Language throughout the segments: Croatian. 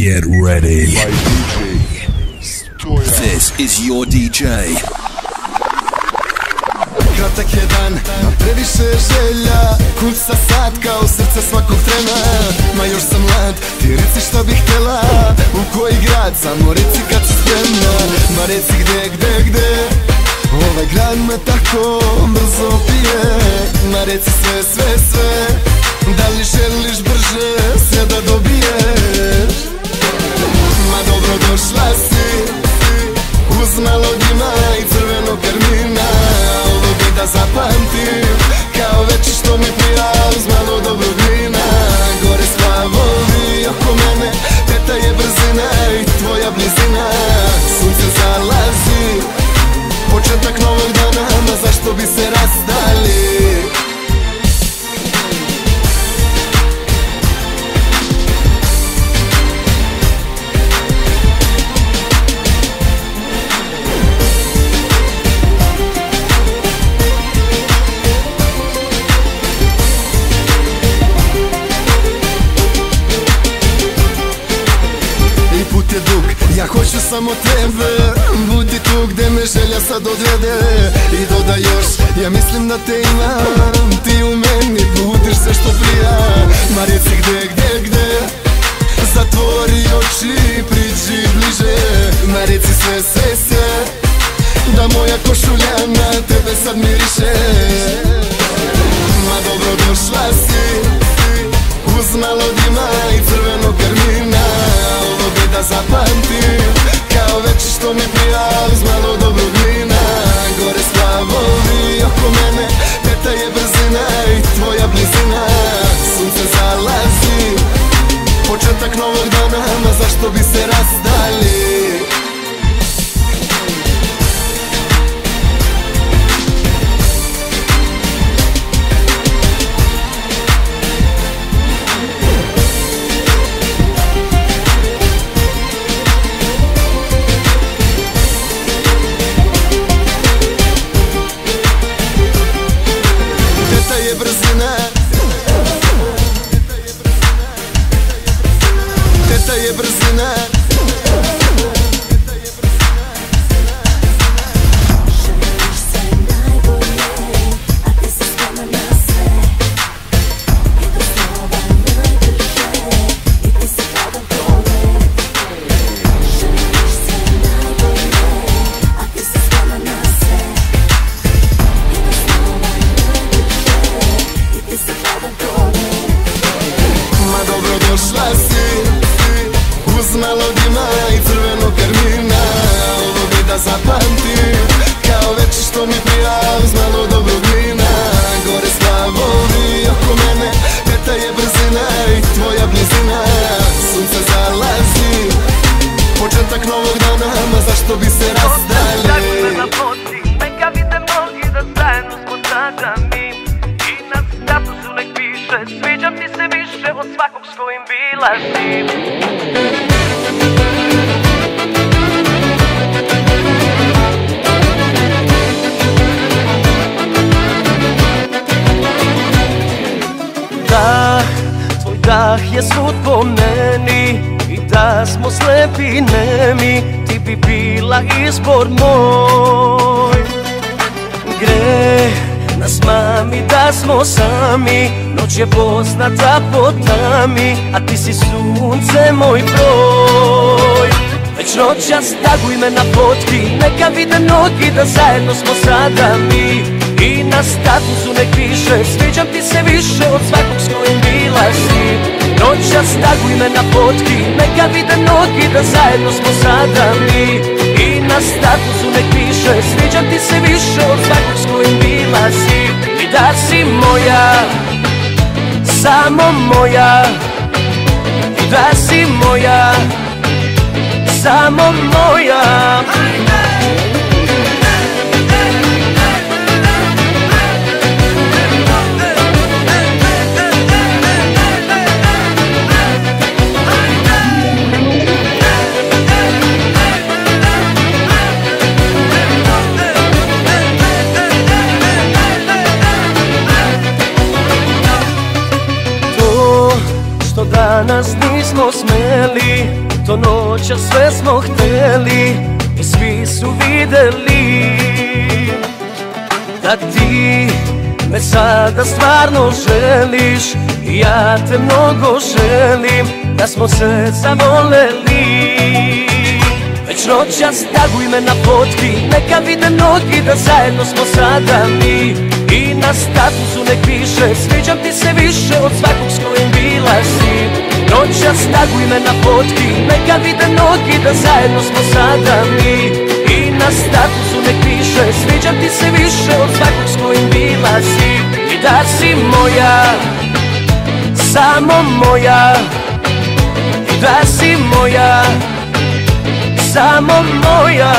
Get ready. This is your DJ. Kratak je dan, a previše je želja Kuca sad kao srce svakog trena. Ma još sam mlad, ti reci šta bih htjela. U koji grad, samo reci kad si spremna. Ma reci gde, gde, gde. Ovaj grad me tako brzo pije. Ma reci sve, sve, sve. Da li želiš brže sve da dobiješ dobro došla si Uz malo dima i crvenog karmina Ovo bi da zapamtim Kao veći što mi prija Uz malo dobrog vina. Gore splavovi oko mene Teta je brzina i tvoja blizina. Sunce zalazi Početak novog dana Ma zašto bi se sad odvede I dodaj još, ja mislim da te imam Ti u meni budiš sve što prija. Ma reci gde, gde, gde? Zatvori oči, priđi bliže. Ma reci sve, sve, sve Da moja košulja na tebe sad miriše. Ma dobro došla si Uz malo dima i crvenog karmina. Ovo bi da Kao veći što mi prija Ma zašto dah je svud po meni I da smo slepi nemi Ti bi bila izbor moj. Gre nas mami da smo sami Noć je poznata pod nami A ti si sunce moj broj. Već noćas taguj me na fotki Neka vide mnogi da zajedno smo sada mi. I na statusu nek piše Sviđam ti se više od svakog s kojim bila si Noćas taguj me na fotki Neka vide mnogi da zajedno smo sada mi. I na statusu nek piše Sviđam ti se više od svakog s kojim bila si. I da si moja Samo moja. I da si moja Samo moja želi To noća sve smo hteli I svi su videli Da ti me sada stvarno želiš I ja te mnogo želim Da smo se zavoleli Već noćas taguj me na fotki Neka vide mnogi da zajedno smo sada mi. I na statusu nek piše Sviđam ti se više od svakog s kojim bila si Noćas taguj me na fotki Neka vide mnogi da zajedno smo sada mi. I na statusu nek piše Sviđam ti se više od svakog s kojim bila si. I da si moja Samo moja. I da si moja Samo moja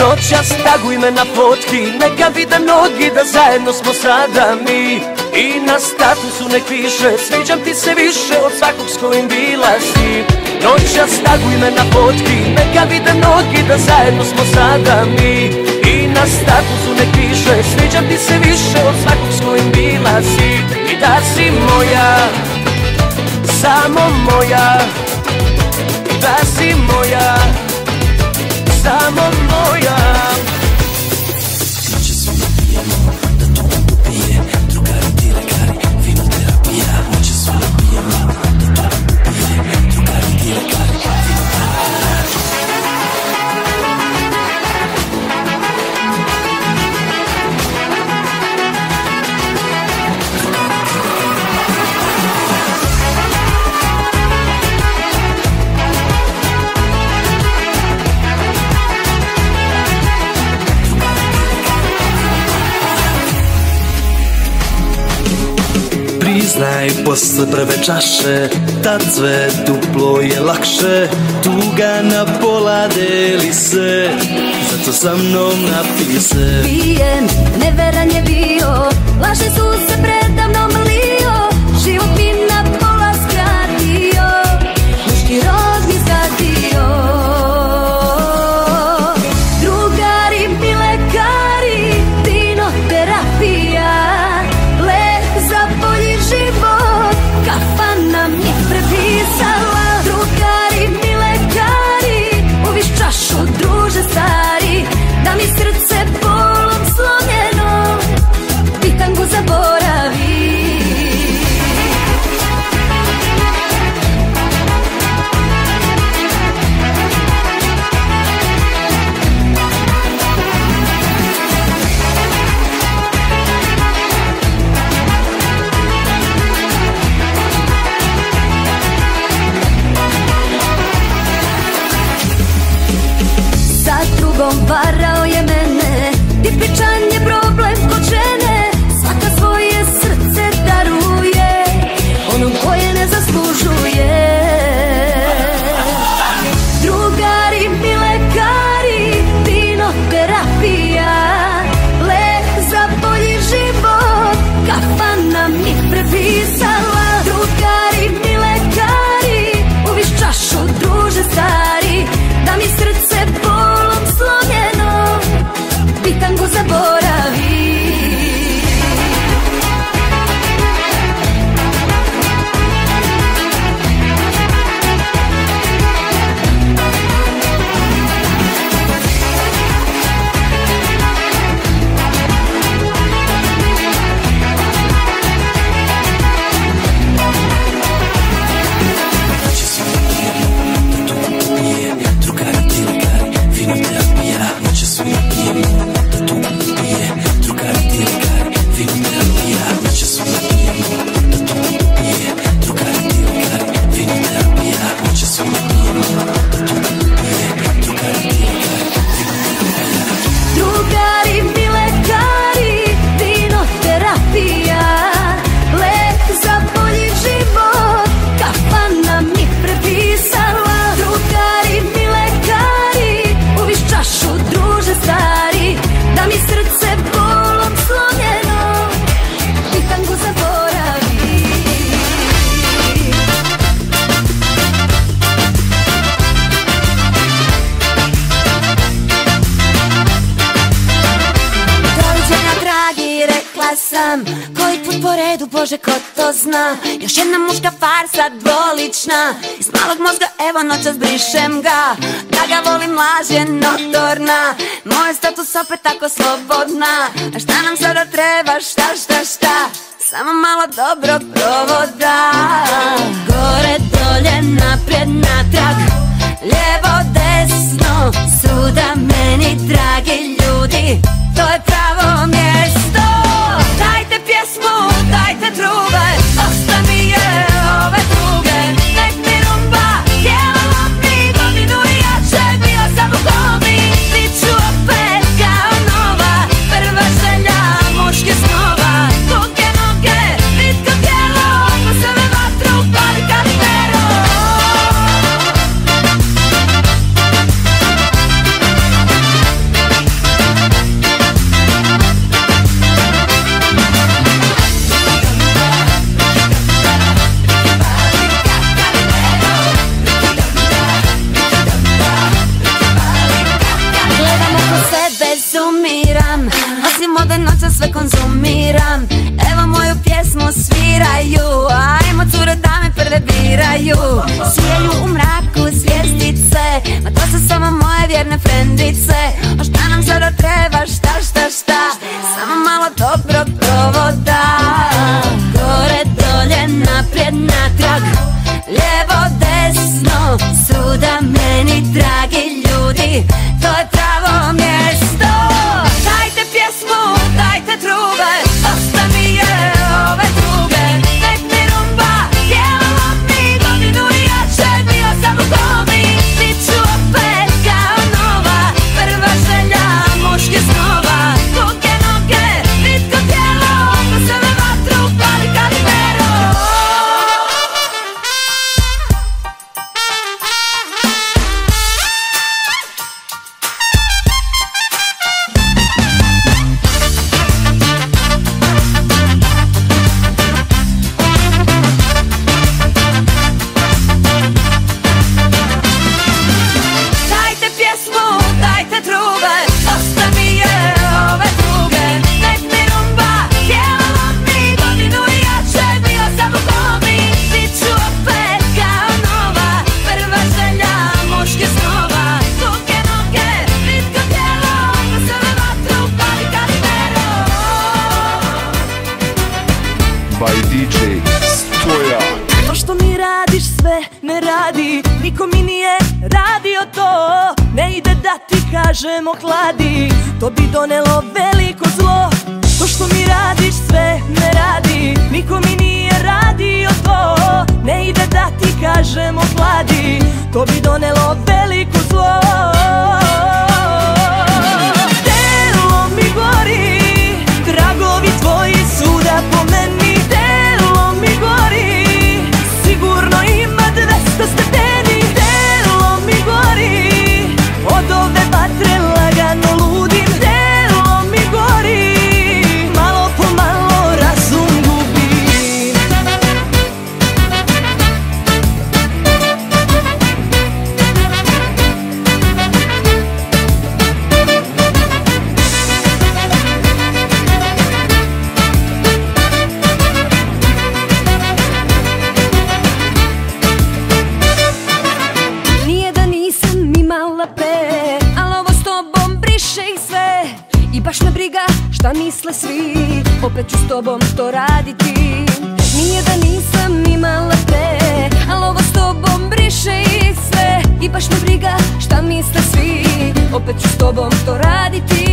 Već noćas taguj me na fotki Neka vide mnogi da zajedno smo sada mi. I na statusu nek piše Sviđam ti se više od svakog s kojim bila si. Noćas taguj me na fotki Neka vide mnogi da zajedno smo sada mi. I na statusu nek piše Sviđam ti se više od svakog s kojim bila si. I da si moja Samo moja. I da si moja samo moja Priznaj posle prve čaše Tad sve duplo je lakše. Tuga na pola deli se Zato sa mnom napij se Pijem, neveran je bio Laže su se predavno mlio Život mi Još jedna muška farsa dvolična. Iz malog mozga evo noćas brišem ga. Da ga volim laž je notorna. Moj status opet tako slobodna. A šta nam sada treba šta šta šta? Samo malo dobro provoda. Gore dolje naprijed natrag. Lijevo desno Svuda meni dragi ljudi. opet ću s tobom to raditi.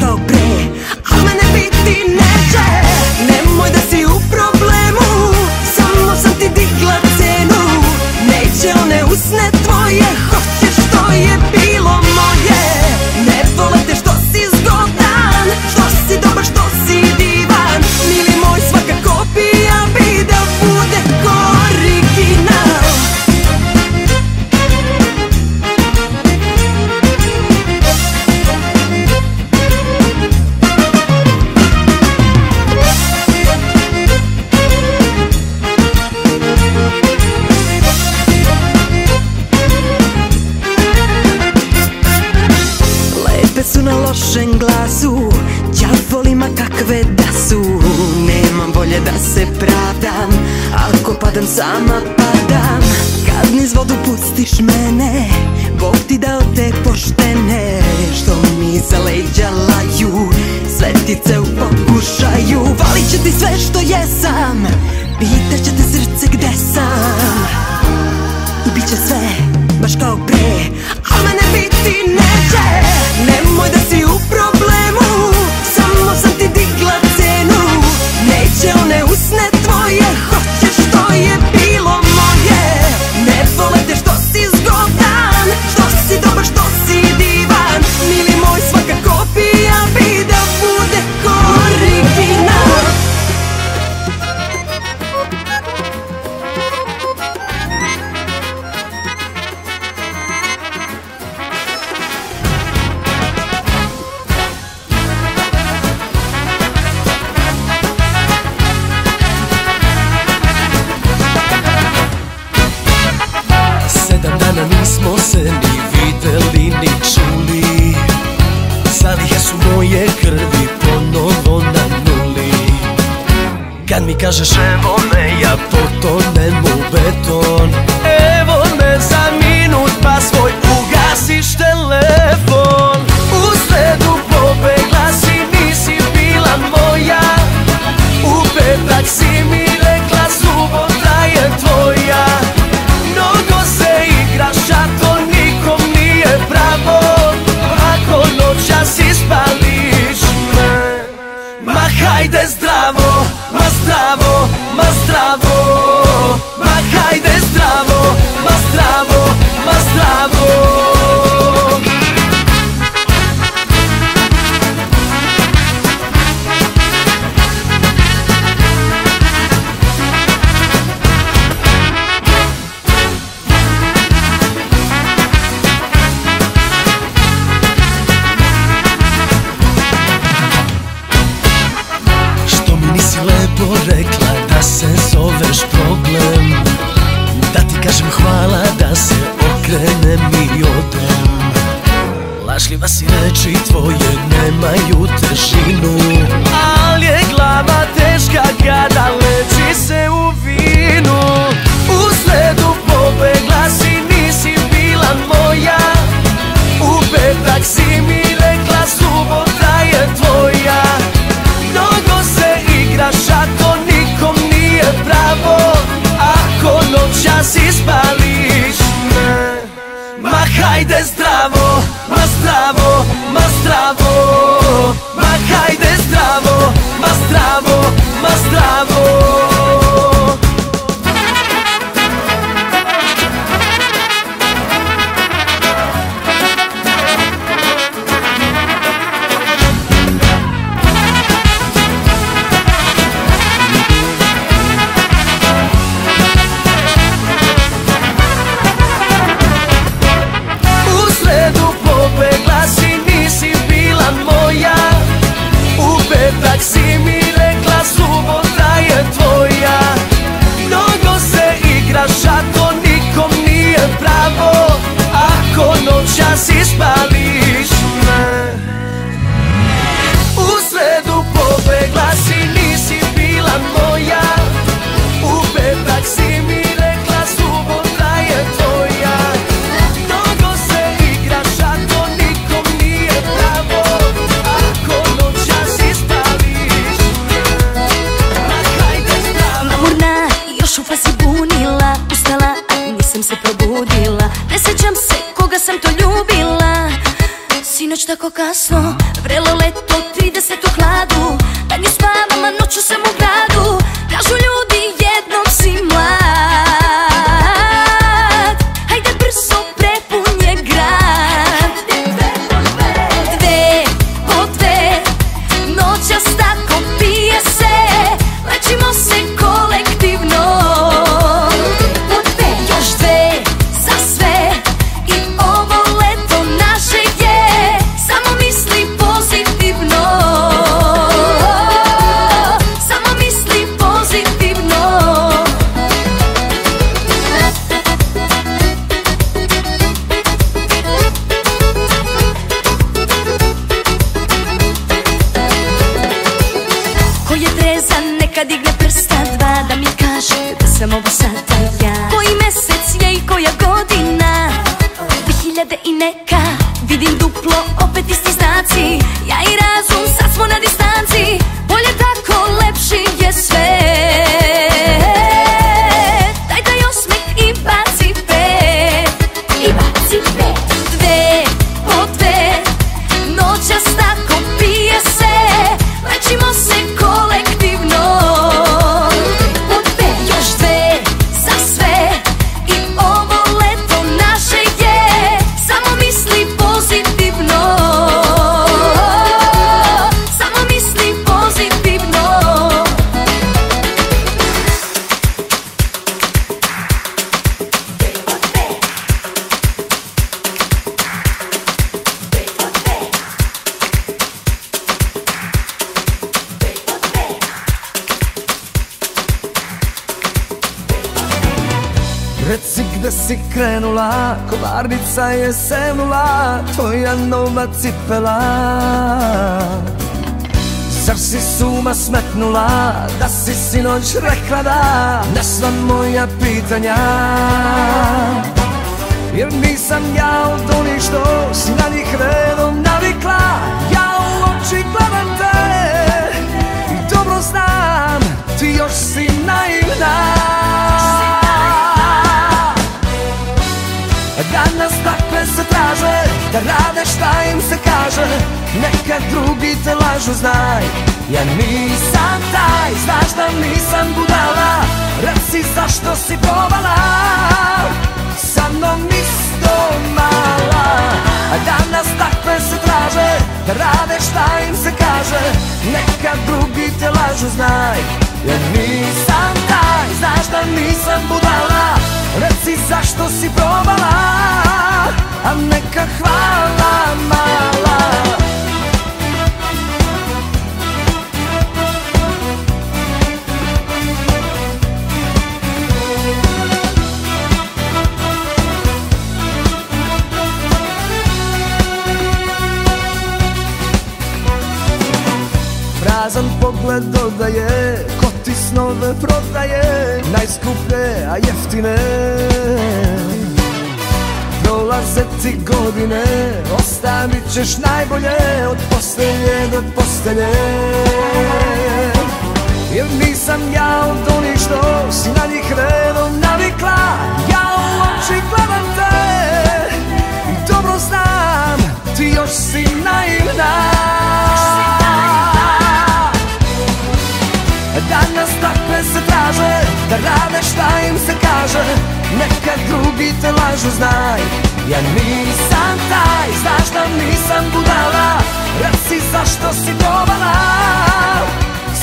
dobry pustiš mene Bog ti dao te poštene Što mi za leđa laju Svetice u pokušaju. Valit će ti sve što jesam Pitat će te srce gde sam. I bit će sve baš kao pre A mene biti neće. Nemoj da si u problemu Samo sam ti digla cenu. Neće one usne Kad mi kažeš evo me, ja potonem u beton. Evo me za minut pa svoj spališ me. Ma hajde zdravo, ma zdravo, ma zdravo. Ma hajde zdravo. Kovarnica je sevnula, tvoja nova cipela. Zar si suma smetnula, da si sinoć rekla da, na sva moja pitanja. Jer nisam ja od onih što si na njih redom navikla. Ja u oči gledam rade šta im se kaže Neka drugi te lažu znaj. Ja nisam taj Znaš da nisam budala Reci zašto si probala. Sa mnom isto mala A danas se traže Da rade šta im se kaže. Neka drugi te lažu znaj. Ja nisam taj Znaš da nisam budala. Reci zašto si probala A neka hvala mala Pogled dodaje Ko ti snove prodaje Najskuplje, a jeftine. Prolaze ti godine Ostavit ćeš najbolje Od postelje do postelje Jer nisam ja od onih što si na njih redom navikla Ja u oči gledam te I dobro znam Ti još si naivna Se traže Da rade šta im se kaže. Neka drugi te lažu znaj Ja nisam taj Znaš da nisam budala. Reci zašto si probala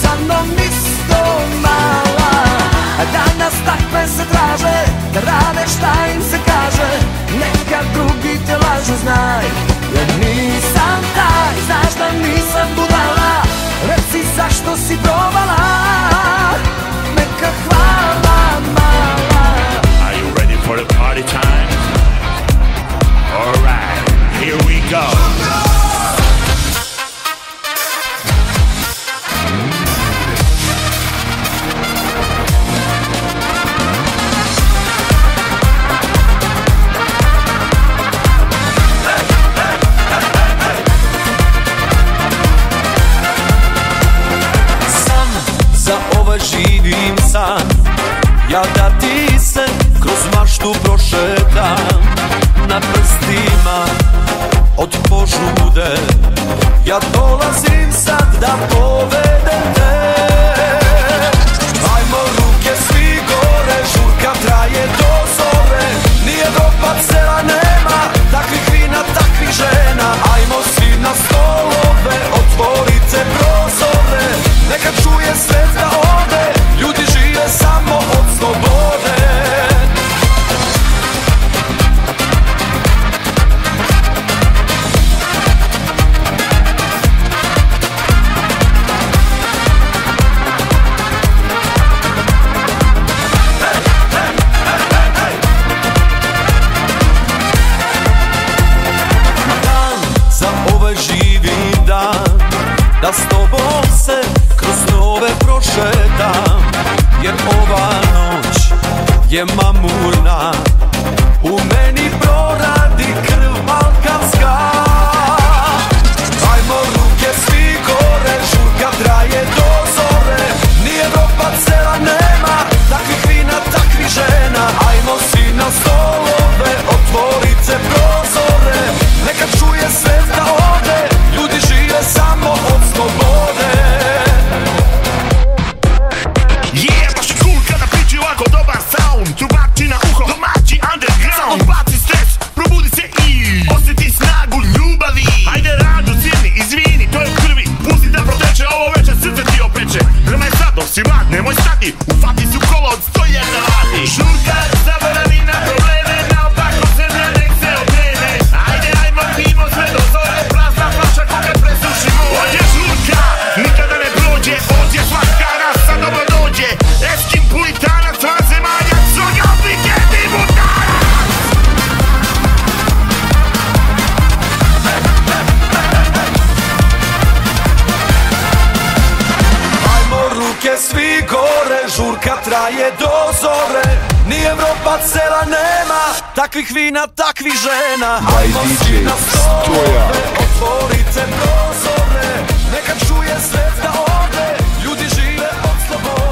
Sa mnom isto mala. Danas takve se traže Da rade šta im se kaže. Neka drugi te lažu znaj Ja nisam taj Znaš da nisam budala. Reci zašto si probala Ja dolazim sad da povedem te. Takvih vina, takvih žena. Ajmo svi na stole, otvorite prozore Neka čuje svet da ode. Ljudi žive od slobode.